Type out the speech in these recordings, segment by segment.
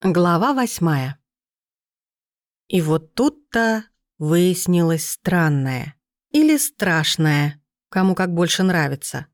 Глава восьмая. И вот тут-то выяснилось странное. Или страшное, кому как больше нравится.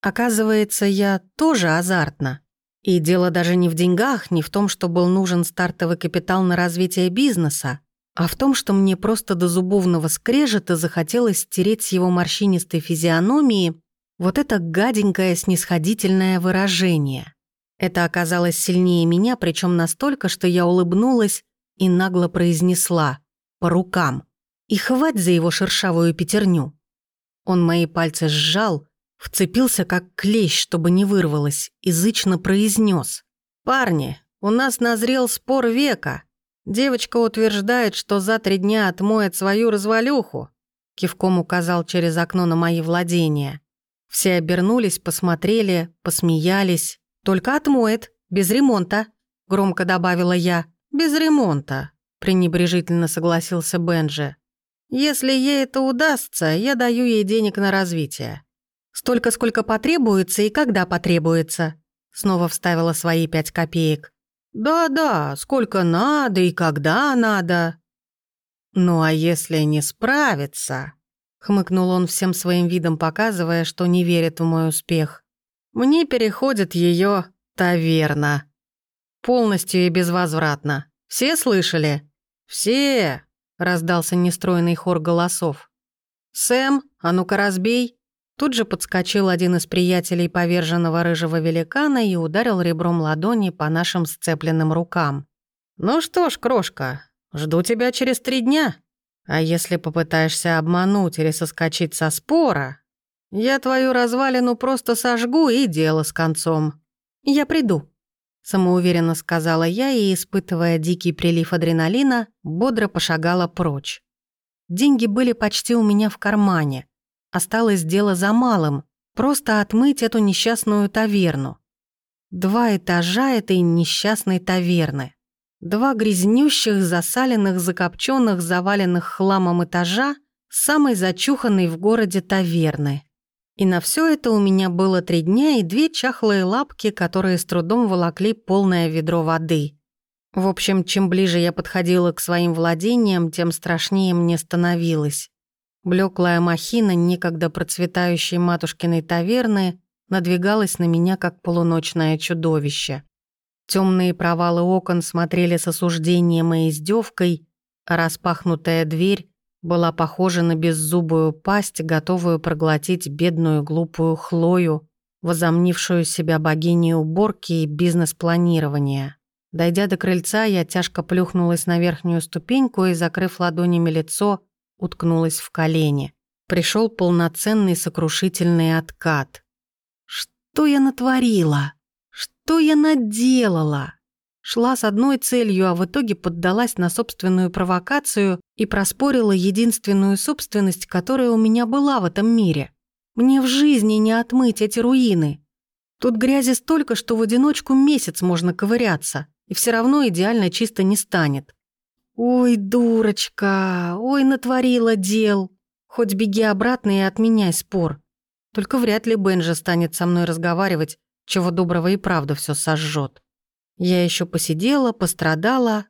Оказывается, я тоже азартна. И дело даже не в деньгах, не в том, что был нужен стартовый капитал на развитие бизнеса, а в том, что мне просто до зубовного скрежета захотелось стереть с его морщинистой физиономии вот это гаденькое снисходительное выражение — это оказалось сильнее меня, причем настолько, что я улыбнулась и нагло произнесла «по рукам» и хвать за его шершавую пятерню. Он мои пальцы сжал, вцепился как клещ, чтобы не вырвалось, язычно произнес: «Парни, у нас назрел спор века. Девочка утверждает, что за три дня отмоет свою развалюху», кивком указал через окно на мои владения. Все обернулись, посмотрели, посмеялись. «Только отмоет, без ремонта», — громко добавила я. «Без ремонта», — пренебрежительно согласился Бенджи. «Если ей это удастся, я даю ей денег на развитие». «Столько, сколько потребуется и когда потребуется», — снова вставила свои пять копеек. «Да-да, сколько надо и когда надо». «Ну а если не справится?» — хмыкнул он всем своим видом, показывая, что не верит в мой успех. Мне переходит ее таверна. Полностью и безвозвратно. Все слышали? Все! Раздался нестройный хор голосов. «Сэм, а ну-ка разбей!» Тут же подскочил один из приятелей поверженного рыжего великана и ударил ребром ладони по нашим сцепленным рукам. «Ну что ж, крошка, жду тебя через три дня. А если попытаешься обмануть или соскочить со спора, я твою развалину просто сожгу и дело с концом. Я приду, самоуверенно сказала я и, испытывая дикий прилив адреналина, бодро пошагала прочь. Деньги были почти у меня в кармане. Осталось дело за малым — просто отмыть эту несчастную таверну. Два этажа этой несчастной таверны. Два грязнющих, засаленных, закопченных, заваленных хламом этажа самой зачуханной в городе таверны. И на все это у меня было три дня и две чахлые лапки, которые с трудом волокли полное ведро воды. В общем, чем ближе я подходила к своим владениям, тем страшнее мне становилось. Блеклая махина некогда процветающей матушкиной таверны надвигалась на меня, как полуночное чудовище. Темные провалы окон смотрели с осуждением и издевкой, а распахнутая дверь была похожа на беззубую пасть, готовую проглотить бедную глупую Хлою, возомнившую себя богиней уборки и бизнес-планирования. Дойдя до крыльца, я тяжко плюхнулась на верхнюю ступеньку и, закрыв ладонями лицо, уткнулась в колени. Пришел полноценный сокрушительный откат. Что я натворила? Что я наделала? Шла с одной целью, а в итоге поддалась на собственную провокацию и проспорила единственную собственность, которая у меня была в этом мире. Мне в жизни не отмыть эти руины. Тут грязи столько, что в одиночку месяц можно ковыряться, и все равно идеально чисто не станет. Ой, дурочка, ой, натворила дел. Хоть беги обратно и отменяй спор. Только вряд ли Бенджи станет со мной разговаривать, чего доброго и правда все сожжет. Я еще посидела, пострадала,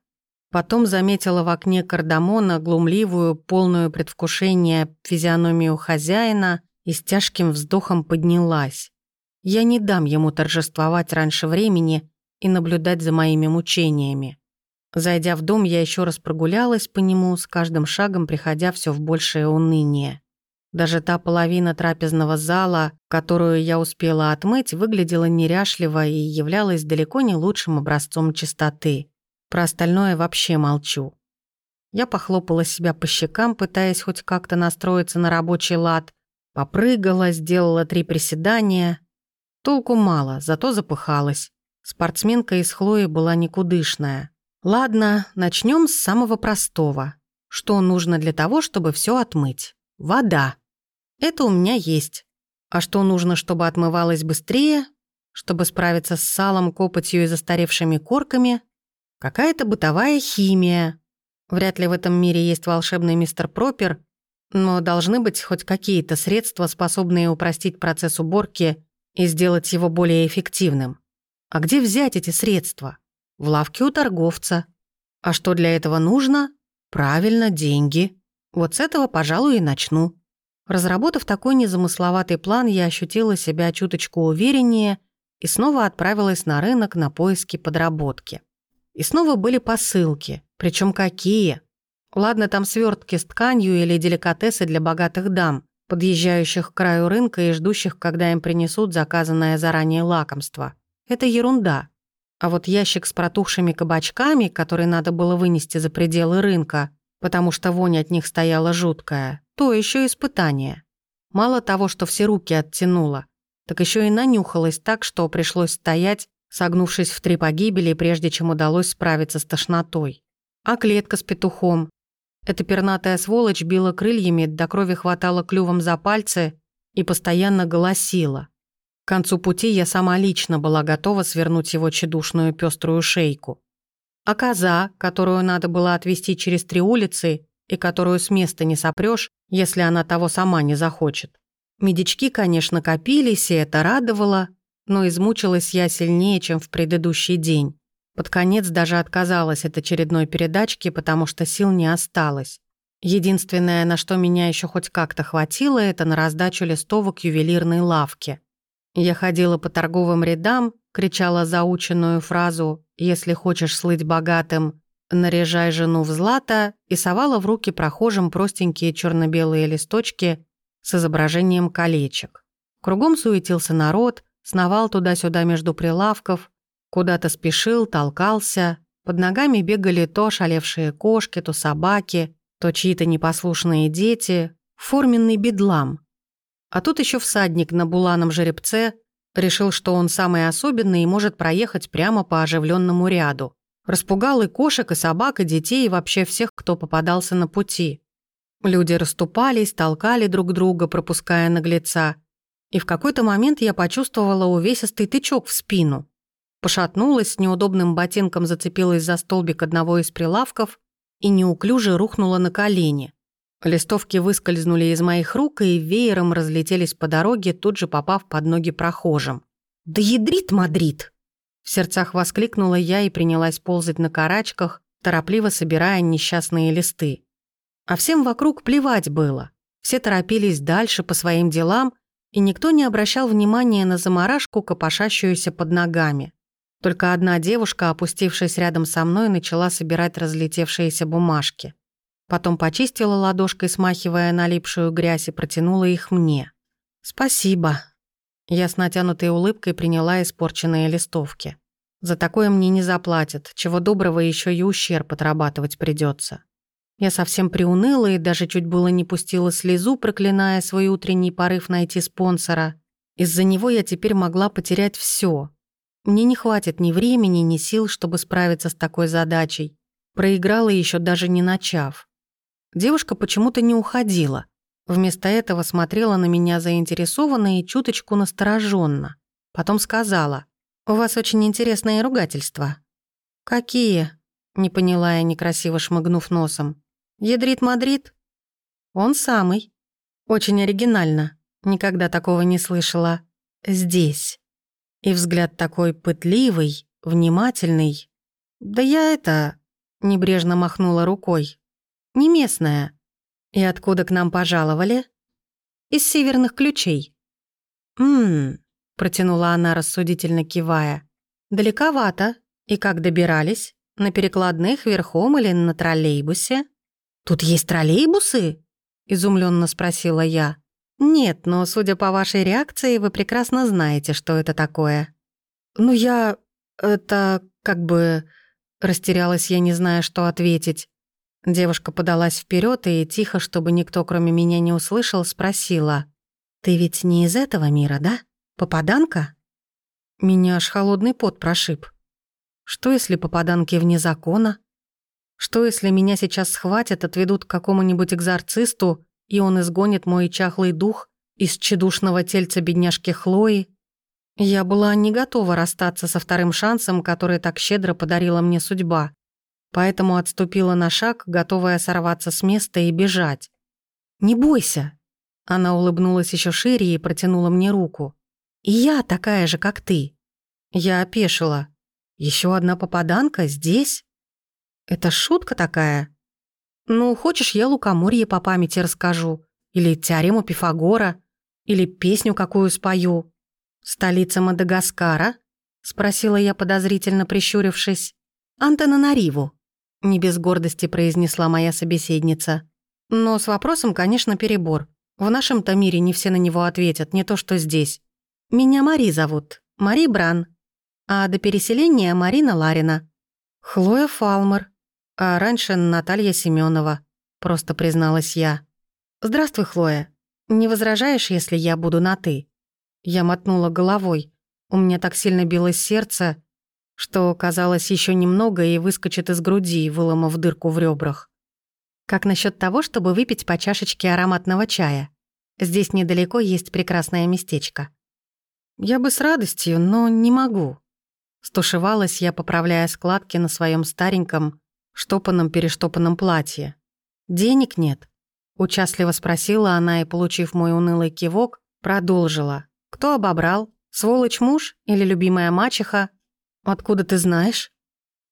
потом заметила в окне кардамона глумливую, полную предвкушения физиономию хозяина и с тяжким вздохом поднялась. Я не дам ему торжествовать раньше времени и наблюдать за моими мучениями. Зайдя в дом, я еще раз прогулялась по нему, с каждым шагом приходя все в большее уныние. Даже та половина трапезного зала, которую я успела отмыть, выглядела неряшливо и являлась далеко не лучшим образцом чистоты. Про остальное вообще молчу. Я похлопала себя по щекам, пытаясь хоть как-то настроиться на рабочий лад. Попрыгала, сделала три приседания. Толку мало, зато запыхалась. Спортсменка из Хлои была никудышная. Ладно, начнем с самого простого. Что нужно для того, чтобы все отмыть? Вода. Это у меня есть. А что нужно, чтобы отмывалось быстрее? Чтобы справиться с салом, копотью и застаревшими корками? Какая-то бытовая химия. Вряд ли в этом мире есть волшебный мистер Пропер, но должны быть хоть какие-то средства, способные упростить процесс уборки и сделать его более эффективным. А где взять эти средства? в лавке у торговца. А что для этого нужно? Правильно, деньги. Вот с этого, пожалуй, и начну. Разработав такой незамысловатый план, я ощутила себя чуточку увереннее и снова отправилась на рынок на поиски подработки. И снова были посылки, причем какие. Ладно, там свертки с тканью или деликатесы для богатых дам, подъезжающих к краю рынка и ждущих, когда им принесут заказанное заранее лакомство. Это ерунда. А вот ящик с протухшими кабачками, который надо было вынести за пределы рынка, потому что вонь от них стояла жуткая, то еще испытание. Мало того, что все руки оттянуло, так еще и нанюхалась так, что пришлось стоять, согнувшись в три погибели, прежде чем удалось справиться с тошнотой. А клетка с петухом. Эта пернатая сволочь била крыльями, до крови хватала клювом за пальцы и постоянно голосила. К концу пути я сама лично была готова свернуть его чедушную пеструю шейку. А коза, которую надо было отвезти через три улицы и которую с места не сопрёшь, если она того сама не захочет. Медички, конечно, копились, и это радовало, но измучилась я сильнее, чем в предыдущий день. Под конец даже отказалась от очередной передачки, потому что сил не осталось. Единственное, на что меня еще хоть как-то хватило, это на раздачу листовок ювелирной лавки. Я ходила по торговым рядам, кричала заученную фразу «Если хочешь слыть богатым, наряжай жену в злато» и совала в руки прохожим простенькие черно белые листочки с изображением колечек. Кругом суетился народ, сновал туда-сюда между прилавков, куда-то спешил, толкался. Под ногами бегали то шалевшие кошки, то собаки, то чьи-то непослушные дети. Форменный бедлам. А тут еще всадник на буланом жеребце решил, что он самый особенный и может проехать прямо по оживленному ряду. Распугал и кошек, и собак, и детей, и вообще всех, кто попадался на пути. Люди расступались, толкали друг друга, пропуская наглеца. И в какой-то момент я почувствовала увесистый тычок в спину. Пошатнулась, с неудобным ботинком зацепилась за столбик одного из прилавков и неуклюже рухнула на колени. Листовки выскользнули из моих рук и веером разлетелись по дороге, тут же попав под ноги прохожим. «Да ядрит Мадрид!» В сердцах воскликнула я и принялась ползать на карачках, торопливо собирая несчастные листы. А всем вокруг плевать было. Все торопились дальше по своим делам, и никто не обращал внимания на заморашку, копошащуюся под ногами. Только одна девушка, опустившись рядом со мной, начала собирать разлетевшиеся бумажки. Потом почистила ладошкой, смахивая налипшую грязь, и протянула их мне. «Спасибо». Я с натянутой улыбкой приняла испорченные листовки. За такое мне не заплатят, чего доброго еще и ущерб отрабатывать придется. Я совсем приуныла и даже чуть было не пустила слезу, проклиная свой утренний порыв найти спонсора. Из-за него я теперь могла потерять все. Мне не хватит ни времени, ни сил, чтобы справиться с такой задачей. Проиграла еще даже не начав. Девушка почему-то не уходила. Вместо этого смотрела на меня заинтересованно и чуточку настороженно. Потом сказала, «У вас очень интересные ругательства». «Какие?» — не поняла я, некрасиво шмыгнув носом. «Ядрит Мадрид?» «Он самый. Очень оригинально. Никогда такого не слышала. Здесь». И взгляд такой пытливый, внимательный. «Да я это...» — небрежно махнула рукой. Не местная. И откуда к нам пожаловали? Из северных ключей. Мм, протянула она рассудительно кивая. Далековато. И как добирались? На перекладных верхом или на троллейбусе? Тут есть троллейбусы? изумленно спросила я. Нет, но судя по вашей реакции, вы прекрасно знаете, что это такое. Ну я это как бы растерялась я, не зная, что ответить. Девушка подалась вперед и тихо, чтобы никто кроме меня не услышал, спросила. «Ты ведь не из этого мира, да? Попаданка?» Меня аж холодный пот прошиб. Что, если попаданки вне закона? Что, если меня сейчас схватят, отведут к какому-нибудь экзорцисту, и он изгонит мой чахлый дух из чедушного тельца бедняжки Хлои? Я была не готова расстаться со вторым шансом, который так щедро подарила мне судьба поэтому отступила на шаг, готовая сорваться с места и бежать. «Не бойся!» Она улыбнулась еще шире и протянула мне руку. «И я такая же, как ты!» Я опешила. Еще одна попаданка здесь? Это шутка такая? Ну, хочешь, я лукоморье по памяти расскажу? Или теорему Пифагора? Или песню какую спою? Столица Мадагаскара? Спросила я подозрительно прищурившись. Антананариву. Не без гордости произнесла моя собеседница. Но с вопросом, конечно, перебор. В нашем-то мире не все на него ответят, не то что здесь. Меня Мари зовут. Мари Бран. А до переселения Марина Ларина. Хлоя Фалмер. А раньше Наталья Семенова. Просто призналась я. «Здравствуй, Хлоя. Не возражаешь, если я буду на «ты»?» Я мотнула головой. У меня так сильно билось сердце, что, казалось, еще немного и выскочит из груди, выломав дырку в ребрах. Как насчет того, чтобы выпить по чашечке ароматного чая? Здесь недалеко есть прекрасное местечко. Я бы с радостью, но не могу. Стушевалась я, поправляя складки на своем стареньком, штопанном-перештопанном платье. «Денег нет?» Участливо спросила она и, получив мой унылый кивок, продолжила. «Кто обобрал? Сволочь муж или любимая мачеха? Откуда ты знаешь?»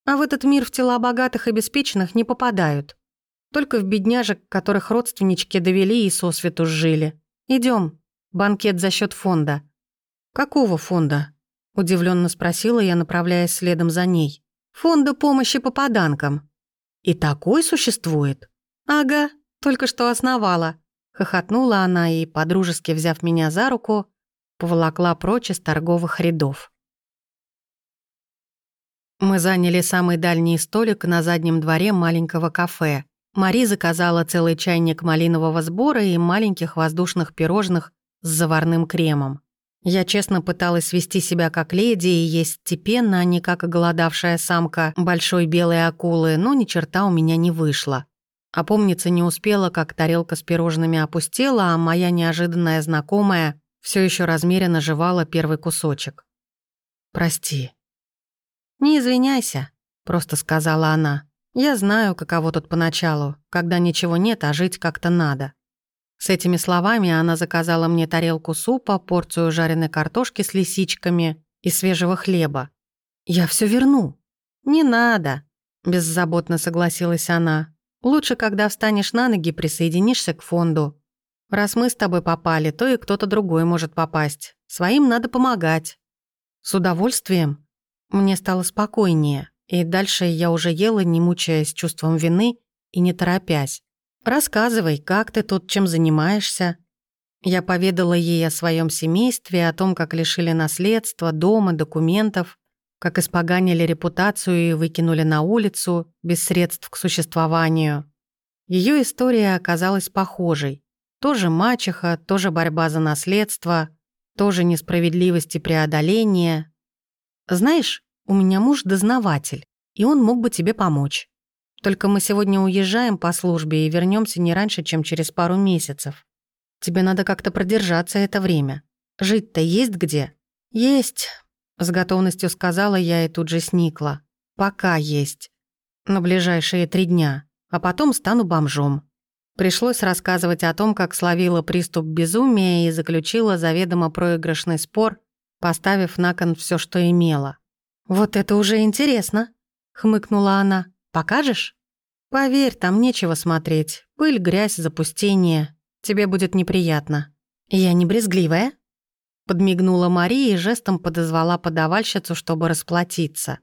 «А в этот мир в тела богатых и обеспеченных не попадают. Только в бедняжек, которых родственнички довели и сосвету сжили. Идем. Банкет за счет фонда». «Какого фонда?» – удивленно спросила я, направляясь следом за ней. «Фонда помощи попаданкам». «И такой существует?» «Ага, только что основала». Хохотнула она и, подружески взяв меня за руку, поволокла прочь из торговых рядов. Мы заняли самый дальний столик на заднем дворе маленького кафе. Мари заказала целый чайник малинового сбора и маленьких воздушных пирожных с заварным кремом. Я честно пыталась вести себя как леди и есть степенно, а не как оголодавшая самка большой белой акулы, но ни черта у меня не вышло. Опомниться не успела, как тарелка с пирожными опустела, а моя неожиданная знакомая все еще размеренно жевала первый кусочек. «Прости». «Не извиняйся», — просто сказала она. Я знаю, каково тут поначалу, когда ничего нет, а жить как-то надо. С этими словами она заказала мне тарелку супа, порцию жареной картошки с лисичками и свежего хлеба. «Я все верну». «Не надо», — беззаботно согласилась она. «Лучше, когда встанешь на ноги, присоединишься к фонду. Раз мы с тобой попали, то и кто-то другой может попасть. Своим надо помогать». «С удовольствием». Мне стало спокойнее. И дальше я уже ела, не мучаясь чувством вины и не торопясь. «Рассказывай, как ты тут, чем занимаешься?» Я поведала ей о своем семействе, о том, как лишили наследства, дома, документов, как испоганили репутацию и выкинули на улицу, без средств к существованию. Ее история оказалась похожей. Тоже мачеха, тоже борьба за наследство, тоже несправедливость и преодоление. Знаешь, у меня муж дознаватель, и он мог бы тебе помочь. Только мы сегодня уезжаем по службе и вернемся не раньше, чем через пару месяцев. Тебе надо как-то продержаться это время. Жить-то есть где? Есть, с готовностью сказала я и тут же сникла. Пока есть. На ближайшие три дня. А потом стану бомжом. Пришлось рассказывать о том, как словила приступ безумия и заключила заведомо проигрышный спор, поставив на кон все, что имела. «Вот это уже интересно», — хмыкнула она. «Покажешь?» «Поверь, там нечего смотреть. Пыль, грязь, запустение. Тебе будет неприятно». «Я не брезгливая?» Подмигнула Мария и жестом подозвала подавальщицу, чтобы расплатиться.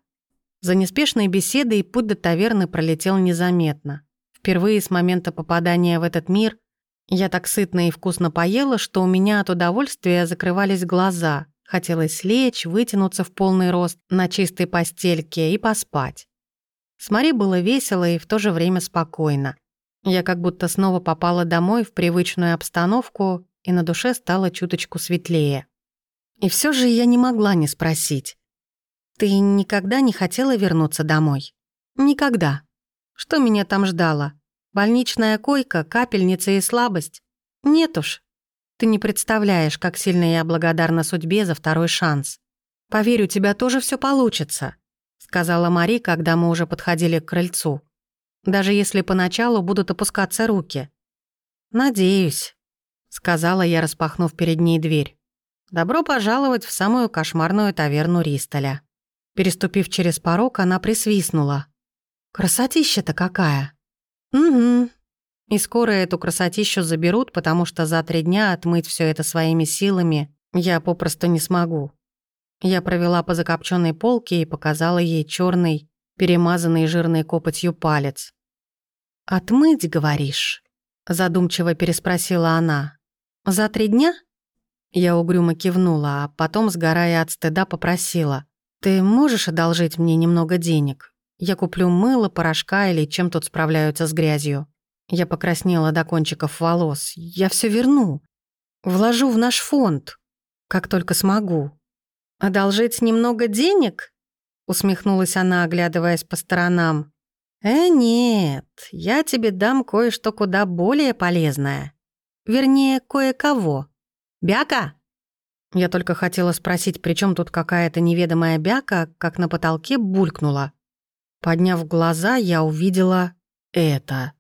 За неспешной беседой путь до таверны пролетел незаметно. Впервые с момента попадания в этот мир я так сытно и вкусно поела, что у меня от удовольствия закрывались глаза, Хотелось лечь, вытянуться в полный рост на чистой постельке и поспать. С Мари было весело и в то же время спокойно. Я как будто снова попала домой в привычную обстановку, и на душе стало чуточку светлее. И все же я не могла не спросить. «Ты никогда не хотела вернуться домой?» «Никогда. Что меня там ждало? Больничная койка, капельница и слабость? Нет уж, ты не представляешь, как сильно я благодарна судьбе за второй шанс. Поверь, у тебя тоже все получится», — сказала Мари, когда мы уже подходили к крыльцу. «Даже если поначалу будут опускаться руки». «Надеюсь», — сказала я, распахнув перед ней дверь. «Добро пожаловать в самую кошмарную таверну Ристоля». Переступив через порог, она присвистнула. «Красотища-то какая!» «Угу. И скоро эту красотищу заберут, потому что за три дня отмыть все это своими силами я попросту не смогу». Я провела по закопченной полке и показала ей черный, перемазанный жирной копотью палец. «Отмыть, говоришь?» – задумчиво переспросила она. «За три дня?» Я угрюмо кивнула, а потом, сгорая от стыда, попросила. «Ты можешь одолжить мне немного денег? Я куплю мыло, порошка или чем тут справляются с грязью». Я покраснела до кончиков волос. «Я все верну. Вложу в наш фонд, как только смогу». «Одолжить немного денег?» Усмехнулась она, оглядываясь по сторонам. «Э, нет, я тебе дам кое-что куда более полезное. Вернее, кое-кого». «Бяка!» Я только хотела спросить, при чем тут какая-то неведомая бяка, как на потолке булькнула. Подняв глаза, я увидела это.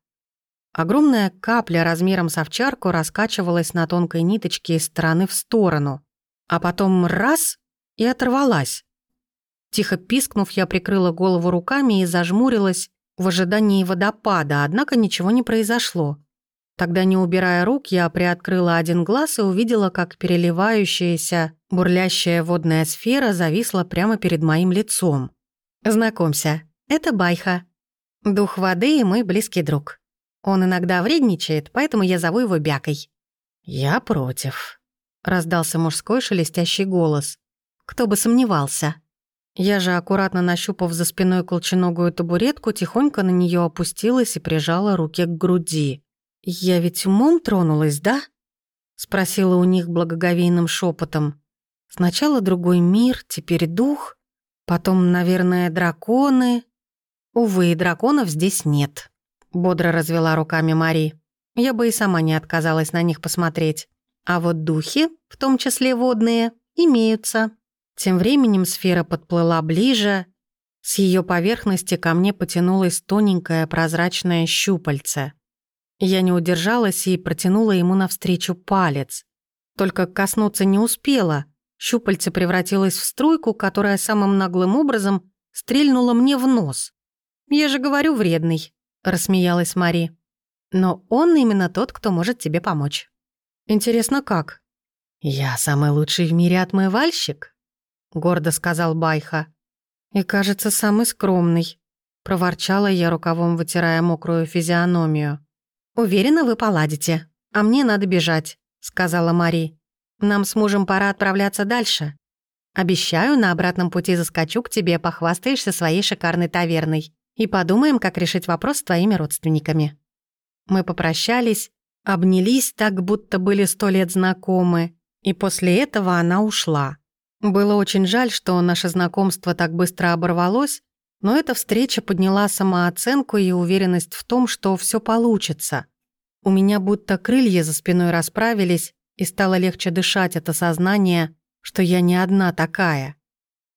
Огромная капля размером с овчарку раскачивалась на тонкой ниточке из стороны в сторону, а потом раз — и оторвалась. Тихо пискнув, я прикрыла голову руками и зажмурилась в ожидании водопада, однако ничего не произошло. Тогда, не убирая рук, я приоткрыла один глаз и увидела, как переливающаяся, бурлящая водная сфера зависла прямо перед моим лицом. «Знакомься, это Байха. Дух воды и мой близкий друг. Он иногда вредничает, поэтому я зову его Бякой». «Я против», — раздался мужской шелестящий голос. «Кто бы сомневался». Я же, аккуратно нащупав за спиной колченогую табуретку, тихонько на нее опустилась и прижала руки к груди. «Я ведь умом тронулась, да?» — спросила у них благоговейным шепотом. «Сначала другой мир, теперь дух, потом, наверное, драконы...» «Увы, драконов здесь нет», — бодро развела руками Мари. «Я бы и сама не отказалась на них посмотреть. А вот духи, в том числе водные, имеются». Тем временем сфера подплыла ближе. С ее поверхности ко мне потянулось тоненькое прозрачное щупальце. Я не удержалась и протянула ему навстречу палец. Только коснуться не успела. Щупальце превратилось в струйку, которая самым наглым образом стрельнула мне в нос. «Я же говорю, вредный», — рассмеялась Мари. «Но он именно тот, кто может тебе помочь». «Интересно, как?» «Я самый лучший в мире отмывальщик», — гордо сказал Байха. «И, кажется, самый скромный», — проворчала я рукавом, вытирая мокрую физиономию. «Уверена, вы поладите. А мне надо бежать», — сказала Мари. «Нам с мужем пора отправляться дальше. Обещаю, на обратном пути заскочу к тебе, похвастаешься своей шикарной таверной. И подумаем, как решить вопрос с твоими родственниками». Мы попрощались, обнялись так, будто были сто лет знакомы, и после этого она ушла. Было очень жаль, что наше знакомство так быстро оборвалось, но эта встреча подняла самооценку и уверенность в том, что все получится. У меня будто крылья за спиной расправились, и стало легче дышать от осознания, что я не одна такая.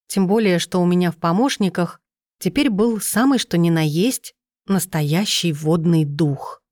Тем более, что у меня в помощниках теперь был самый что ни на есть настоящий водный дух.